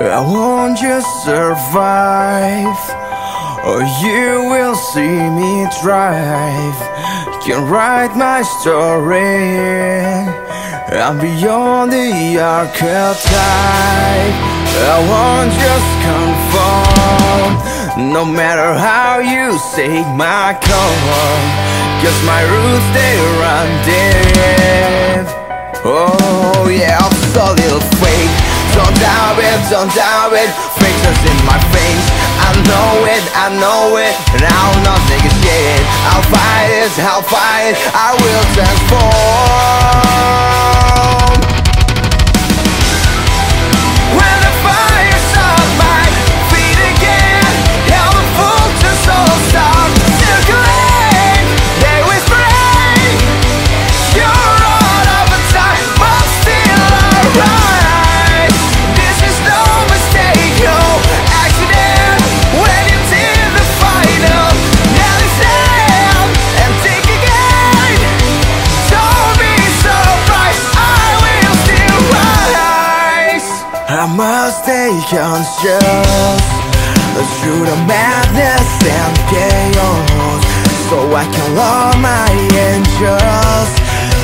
I won't just survive? Or you will see me thrive. Can write my story. I'm beyond the archetype. I won't just conform. No matter how you say my call Cause my roots they run deep. Oh yeah, I'm so little fake don't doubt it, don't doubt it. Faces in my face. I know it, I know it. And I'll not negotiate I'll fight it, I'll fight it. I will transform I must stay conscious Through the madness and chaos. So I can love my angels.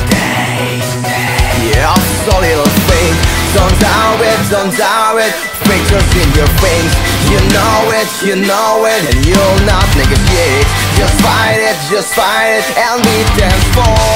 Day, day. Yeah, I'm so little faith Don't doubt it, don't doubt it. Pictures in your face. You know it, you know it And you'll not negotiate Just fight it, just fight it And we dance for